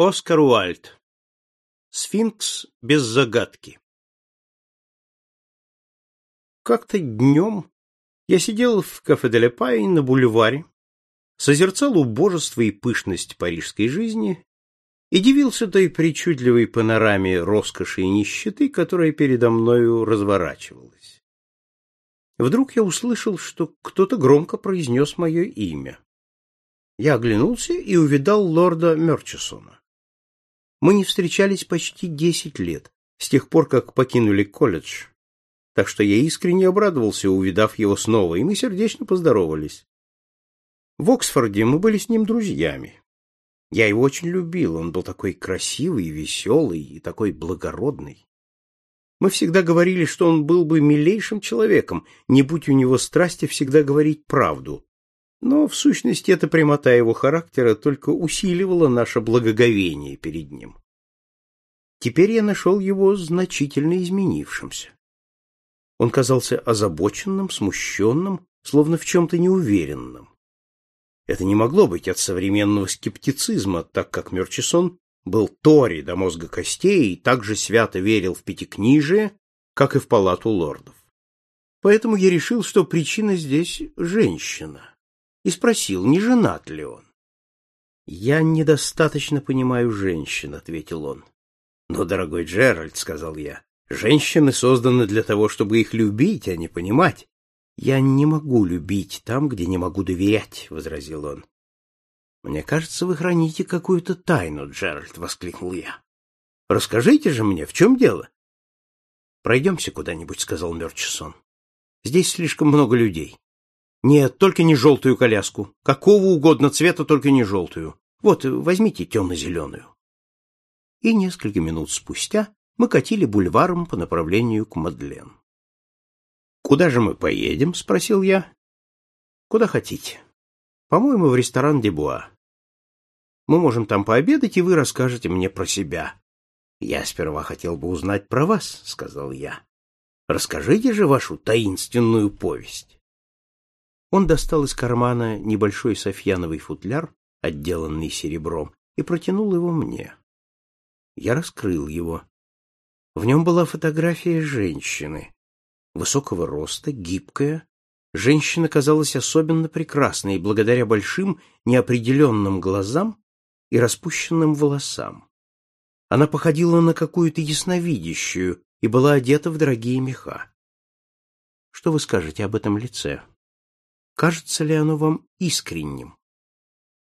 Оскар Уальд. Сфинкс без загадки. Как-то днем я сидел в кафе де Пай на бульваре, созерцал убожество и пышность парижской жизни и дивился той причудливой панораме роскоши и нищеты, которая передо мною разворачивалась. Вдруг я услышал, что кто-то громко произнес мое имя. Я оглянулся и увидал лорда Мерчисона. Мы не встречались почти десять лет, с тех пор, как покинули колледж. Так что я искренне обрадовался, увидав его снова, и мы сердечно поздоровались. В Оксфорде мы были с ним друзьями. Я его очень любил, он был такой красивый, веселый и такой благородный. Мы всегда говорили, что он был бы милейшим человеком, не будь у него страсти всегда говорить правду. Но, в сущности, эта прямота его характера только усиливала наше благоговение перед ним. Теперь я нашел его значительно изменившимся. Он казался озабоченным, смущенным, словно в чем-то неуверенным. Это не могло быть от современного скептицизма, так как Мерчисон был Тори до мозга костей и так же свято верил в пятикнижие, как и в палату лордов. Поэтому я решил, что причина здесь женщина и спросил, не женат ли он. «Я недостаточно понимаю женщин», — ответил он. «Но, дорогой Джеральд», — сказал я, — «женщины созданы для того, чтобы их любить, а не понимать». «Я не могу любить там, где не могу доверять», — возразил он. «Мне кажется, вы храните какую-то тайну, Джеральд», — воскликнул я. «Расскажите же мне, в чем дело?» «Пройдемся куда-нибудь», — сказал Мерчисон. «Здесь слишком много людей. Нет, только не желтую коляску. Какого угодно цвета, только не желтую. Вот, возьмите темно-зеленую. И несколько минут спустя мы катили бульваром по направлению к Мадлен. «Куда же мы поедем?» — спросил я. «Куда хотите. По-моему, в ресторан Дебуа. Мы можем там пообедать, и вы расскажете мне про себя». «Я сперва хотел бы узнать про вас», — сказал я. «Расскажите же вашу таинственную повесть». Он достал из кармана небольшой софьяновый футляр, отделанный серебром, и протянул его мне. Я раскрыл его. В нем была фотография женщины. Высокого роста, гибкая. Женщина казалась особенно прекрасной благодаря большим неопределенным глазам и распущенным волосам. Она походила на какую-то ясновидящую и была одета в дорогие меха. Что вы скажете об этом лице? Кажется ли оно вам искренним?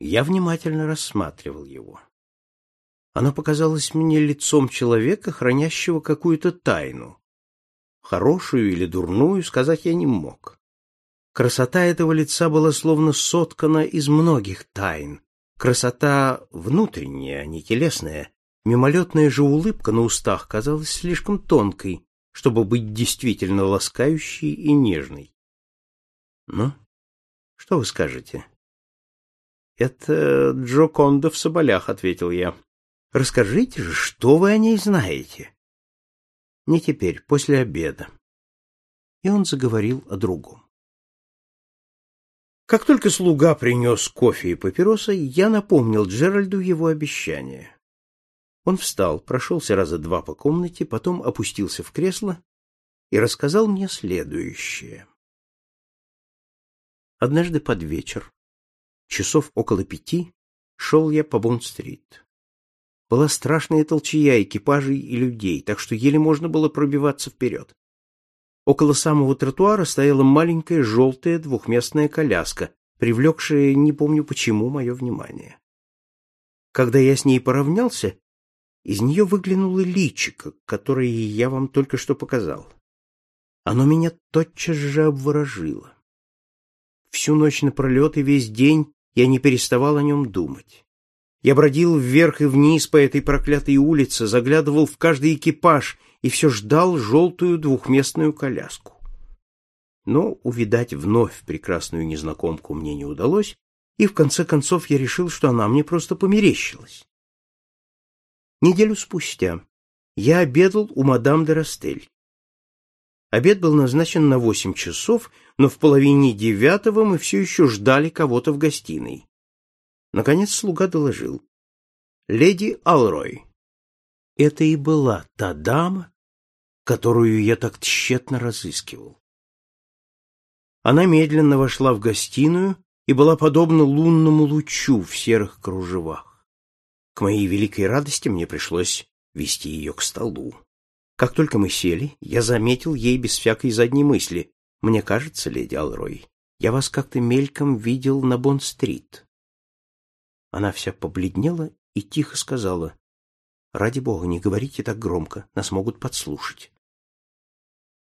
Я внимательно рассматривал его. Оно показалось мне лицом человека, хранящего какую-то тайну. Хорошую или дурную сказать я не мог. Красота этого лица была словно соткана из многих тайн. Красота внутренняя, а не телесная. Мимолетная же улыбка на устах казалась слишком тонкой, чтобы быть действительно ласкающей и нежной. Ну, что вы скажете? Это Джоконда в соболях, ответил я. Расскажите же, что вы о ней знаете? Не теперь, после обеда. И он заговорил о другом. Как только слуга принес кофе и папиросы, я напомнил Джеральду его обещание. Он встал, прошелся раза два по комнате, потом опустился в кресло и рассказал мне следующее. Однажды под вечер, часов около пяти, шел я по Бонн-стрит. Была страшная толчая экипажей и людей, так что еле можно было пробиваться вперед. Около самого тротуара стояла маленькая желтая двухместная коляска, привлекшая, не помню почему, мое внимание. Когда я с ней поравнялся, из нее выглянуло личико, которое я вам только что показал. Оно меня тотчас же обворожило. Всю ночь напролет и весь день я не переставал о нем думать. Я бродил вверх и вниз по этой проклятой улице, заглядывал в каждый экипаж и все ждал желтую двухместную коляску. Но увидать вновь прекрасную незнакомку мне не удалось, и в конце концов я решил, что она мне просто померещилась. Неделю спустя я обедал у мадам де Растель. Обед был назначен на восемь часов, но в половине девятого мы все еще ждали кого-то в гостиной. Наконец слуга доложил. леди Алрой. Это и была та дама, которую я так тщетно разыскивал. Она медленно вошла в гостиную и была подобна лунному лучу в серых кружевах. К моей великой радости мне пришлось вести ее к столу. Как только мы сели, я заметил ей без всякой задней мысли. Мне кажется, леди Алрой, я вас как-то мельком видел на Бонн-стрит. Она вся побледнела и тихо сказала, «Ради бога, не говорите так громко, нас могут подслушать».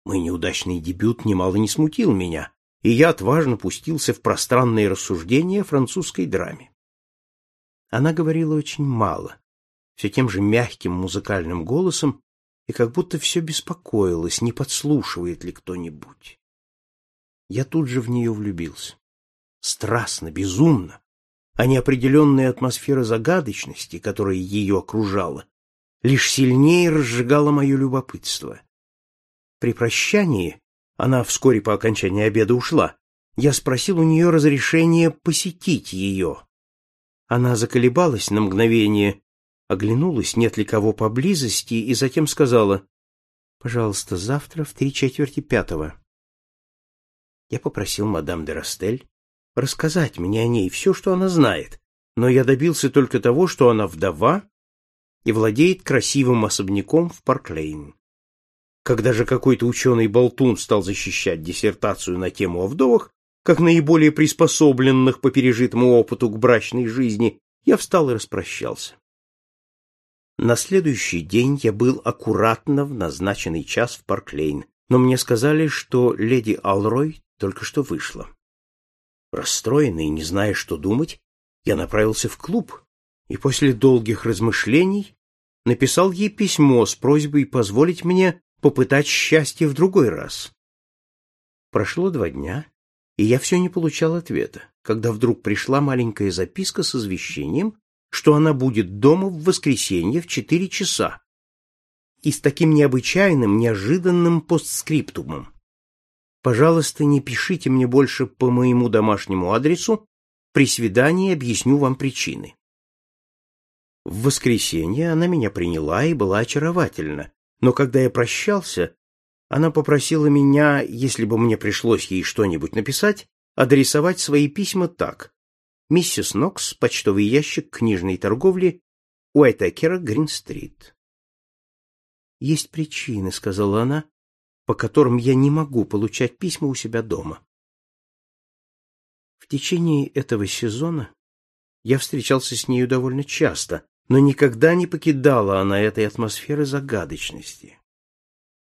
Мой неудачный дебют немало не смутил меня, и я отважно пустился в пространные рассуждения о французской драме. Она говорила очень мало, все тем же мягким музыкальным голосом, и как будто все беспокоилась, не подслушивает ли кто-нибудь. Я тут же в нее влюбился. Страстно, безумно а неопределенная атмосфера загадочности, которая ее окружала, лишь сильнее разжигала мое любопытство. При прощании, она вскоре по окончании обеда ушла, я спросил у нее разрешения посетить ее. Она заколебалась на мгновение, оглянулась, нет ли кого поблизости, и затем сказала, «Пожалуйста, завтра в три четверти пятого». Я попросил мадам де Растель рассказать мне о ней все, что она знает, но я добился только того, что она вдова и владеет красивым особняком в Парклейн. Когда же какой-то ученый-болтун стал защищать диссертацию на тему о вдовах, как наиболее приспособленных по пережитому опыту к брачной жизни, я встал и распрощался. На следующий день я был аккуратно в назначенный час в Парклейн, но мне сказали, что леди Алрой только что вышла. Расстроенный, не зная, что думать, я направился в клуб и после долгих размышлений написал ей письмо с просьбой позволить мне попытать счастье в другой раз. Прошло два дня, и я все не получал ответа, когда вдруг пришла маленькая записка с извещением, что она будет дома в воскресенье в четыре часа, и с таким необычайным, неожиданным постскриптумом. Пожалуйста, не пишите мне больше по моему домашнему адресу. При свидании объясню вам причины. В воскресенье она меня приняла и была очаровательна, но когда я прощался, она попросила меня, если бы мне пришлось ей что-нибудь написать, адресовать свои письма так. Миссис Нокс, почтовый ящик книжной торговли, Уайтекера, Грин-стрит. «Есть причины», — сказала она, по которым я не могу получать письма у себя дома. В течение этого сезона я встречался с нею довольно часто, но никогда не покидала она этой атмосферы загадочности.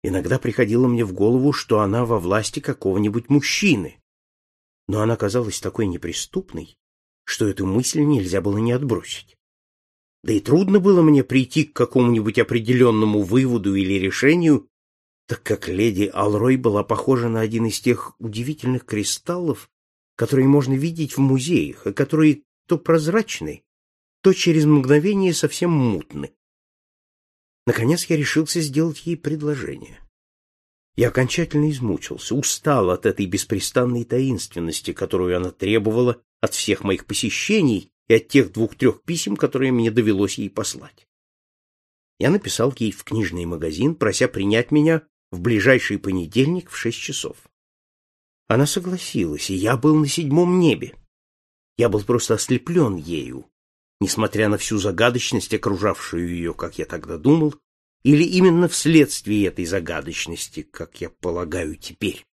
Иногда приходило мне в голову, что она во власти какого-нибудь мужчины, но она казалась такой неприступной, что эту мысль нельзя было не отбросить. Да и трудно было мне прийти к какому-нибудь определенному выводу или решению, так как леди Алрой была похожа на один из тех удивительных кристаллов, которые можно видеть в музеях, и которые то прозрачны, то через мгновение совсем мутны. Наконец я решился сделать ей предложение. Я окончательно измучился, устал от этой беспрестанной таинственности, которую она требовала от всех моих посещений и от тех двух-трех писем, которые мне довелось ей послать. Я написал ей в книжный магазин, прося принять меня в ближайший понедельник в шесть часов. Она согласилась, и я был на седьмом небе. Я был просто ослеплен ею, несмотря на всю загадочность, окружавшую ее, как я тогда думал, или именно вследствие этой загадочности, как я полагаю теперь.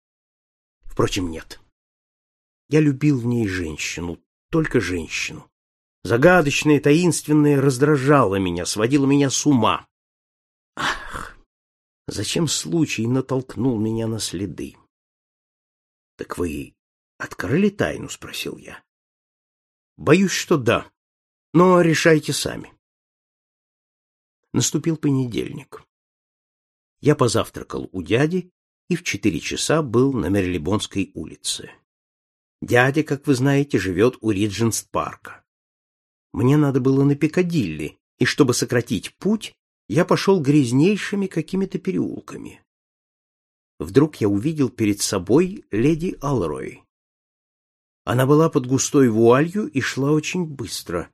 Впрочем, нет. Я любил в ней женщину, только женщину. Загадочное, таинственное раздражало меня, сводило меня с ума. Ах, Зачем случай натолкнул меня на следы? — Так вы открыли тайну? — спросил я. — Боюсь, что да, но решайте сами. Наступил понедельник. Я позавтракал у дяди и в четыре часа был на Мерлибонской улице. Дядя, как вы знаете, живет у Ридженст-парка. Мне надо было на Пикадилли, и чтобы сократить путь, я пошел грязнейшими какими-то переулками. Вдруг я увидел перед собой леди Алрой. Она была под густой вуалью и шла очень быстро.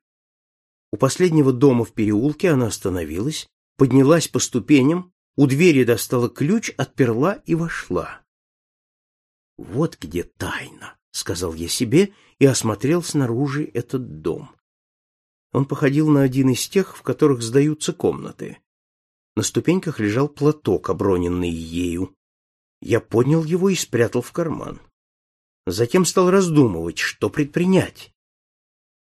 У последнего дома в переулке она остановилась, поднялась по ступеням, у двери достала ключ, отперла и вошла. «Вот где тайна», — сказал я себе и осмотрел снаружи этот дом. Он походил на один из тех, в которых сдаются комнаты. На ступеньках лежал платок, оброненный ею. Я поднял его и спрятал в карман. Затем стал раздумывать, что предпринять.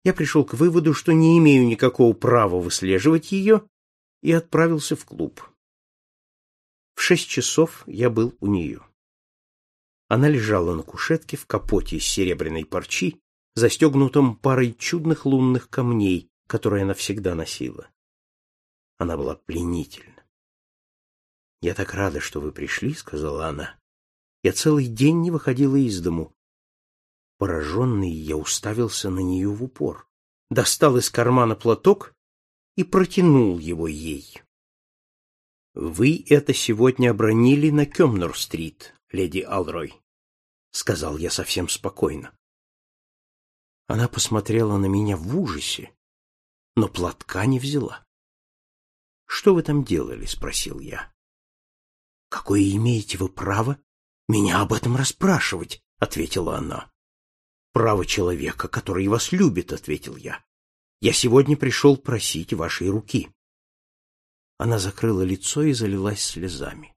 Я пришел к выводу, что не имею никакого права выслеживать ее, и отправился в клуб. В шесть часов я был у нее. Она лежала на кушетке в капоте из серебряной парчи, застегнутом парой чудных лунных камней, которые она всегда носила. Она была пленительна. «Я так рада, что вы пришли», — сказала она. «Я целый день не выходила из дому. Пораженный, я уставился на нее в упор, достал из кармана платок и протянул его ей. «Вы это сегодня обронили на Кемнер-стрит, леди Алрой», — сказал я совсем спокойно. Она посмотрела на меня в ужасе, но платка не взяла. «Что вы там делали?» — спросил я. «Какое имеете вы право меня об этом расспрашивать?» — ответила она право человека, который вас любит, — ответил я. Я сегодня пришел просить вашей руки. Она закрыла лицо и залилась слезами.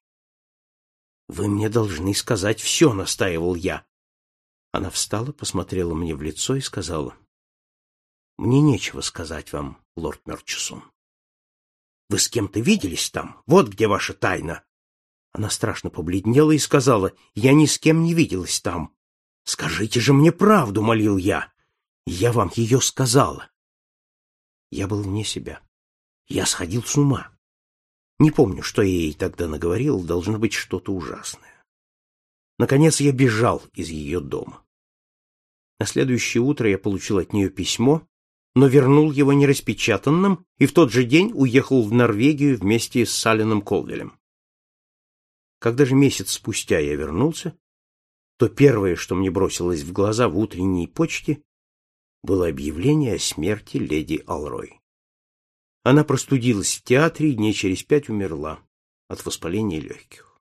— Вы мне должны сказать все, — настаивал я. Она встала, посмотрела мне в лицо и сказала. — Мне нечего сказать вам, лорд Мерчисон. — Вы с кем-то виделись там? Вот где ваша тайна. Она страшно побледнела и сказала, — Я ни с кем не виделась там. «Скажите же мне правду», — молил я. «Я вам ее сказала». Я был вне себя. Я сходил с ума. Не помню, что я ей тогда наговорил, должно быть что-то ужасное. Наконец я бежал из ее дома. На следующее утро я получил от нее письмо, но вернул его нераспечатанным и в тот же день уехал в Норвегию вместе с Салином Колвелем. Когда же месяц спустя я вернулся, то первое, что мне бросилось в глаза в утренней почте, было объявление о смерти леди Алрой. Она простудилась в театре и дней через пять умерла от воспаления легких.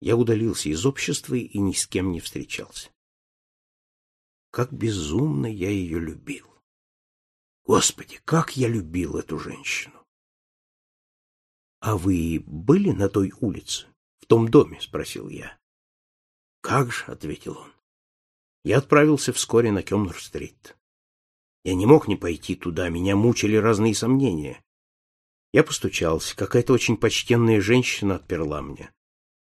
Я удалился из общества и ни с кем не встречался. Как безумно я ее любил. Господи, как я любил эту женщину! — А вы были на той улице, в том доме? — спросил я. «Как же», — ответил он. Я отправился вскоре на Кемнер-стрит. Я не мог не пойти туда, меня мучили разные сомнения. Я постучался, какая-то очень почтенная женщина отперла мне.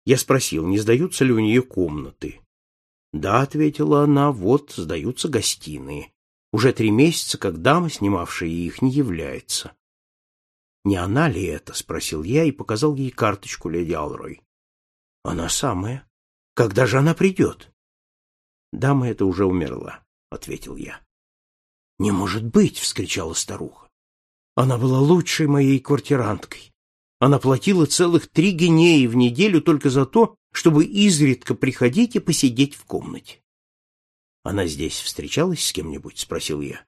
Я спросил, не сдаются ли у нее комнаты. «Да», — ответила она, — «вот, сдаются гостиные. Уже три месяца, как дама, снимавшая их, не является». «Не она ли это?» — спросил я и показал ей карточку леди Алрой. «Она самая. Когда же она придет? Дама эта уже умерла, ответил я. Не может быть, вскричала старуха. Она была лучшей моей квартиранткой. Она платила целых три гинеи в неделю только за то, чтобы изредка приходить и посидеть в комнате. Она здесь встречалась с кем-нибудь? спросил я.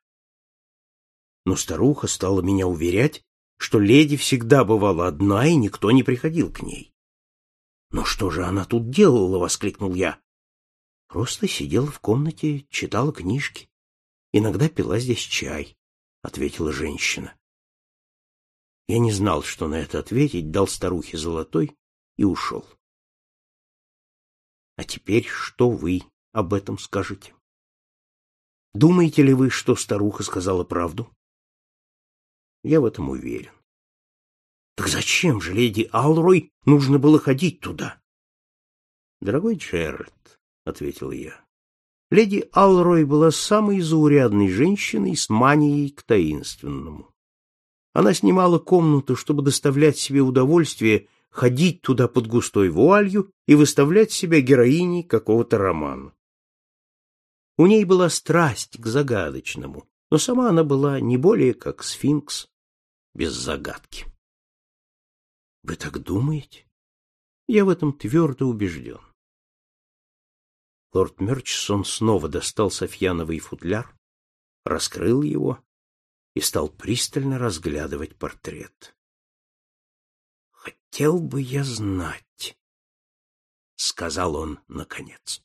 Но старуха стала меня уверять, что леди всегда бывала одна, и никто не приходил к ней. «Но что же она тут делала?» — воскликнул я. «Просто сидела в комнате, читала книжки. Иногда пила здесь чай», — ответила женщина. Я не знал, что на это ответить, дал старухе золотой и ушел. А теперь что вы об этом скажете? Думаете ли вы, что старуха сказала правду? Я в этом уверен. Так зачем же леди Алрой нужно было ходить туда? Дорогой Джеральд, ответил я. Леди Алрой была самой заурядной женщиной с манией к таинственному. Она снимала комнату, чтобы доставлять себе удовольствие ходить туда под густой вуалью и выставлять себя героиней какого-то романа. У ней была страсть к загадочному, но сама она была не более как сфинкс без загадки. Вы так думаете? Я в этом твердо убежден. Лорд Мерчсон снова достал Софьяновый футляр, раскрыл его и стал пристально разглядывать портрет. «Хотел бы я знать», — сказал он наконец.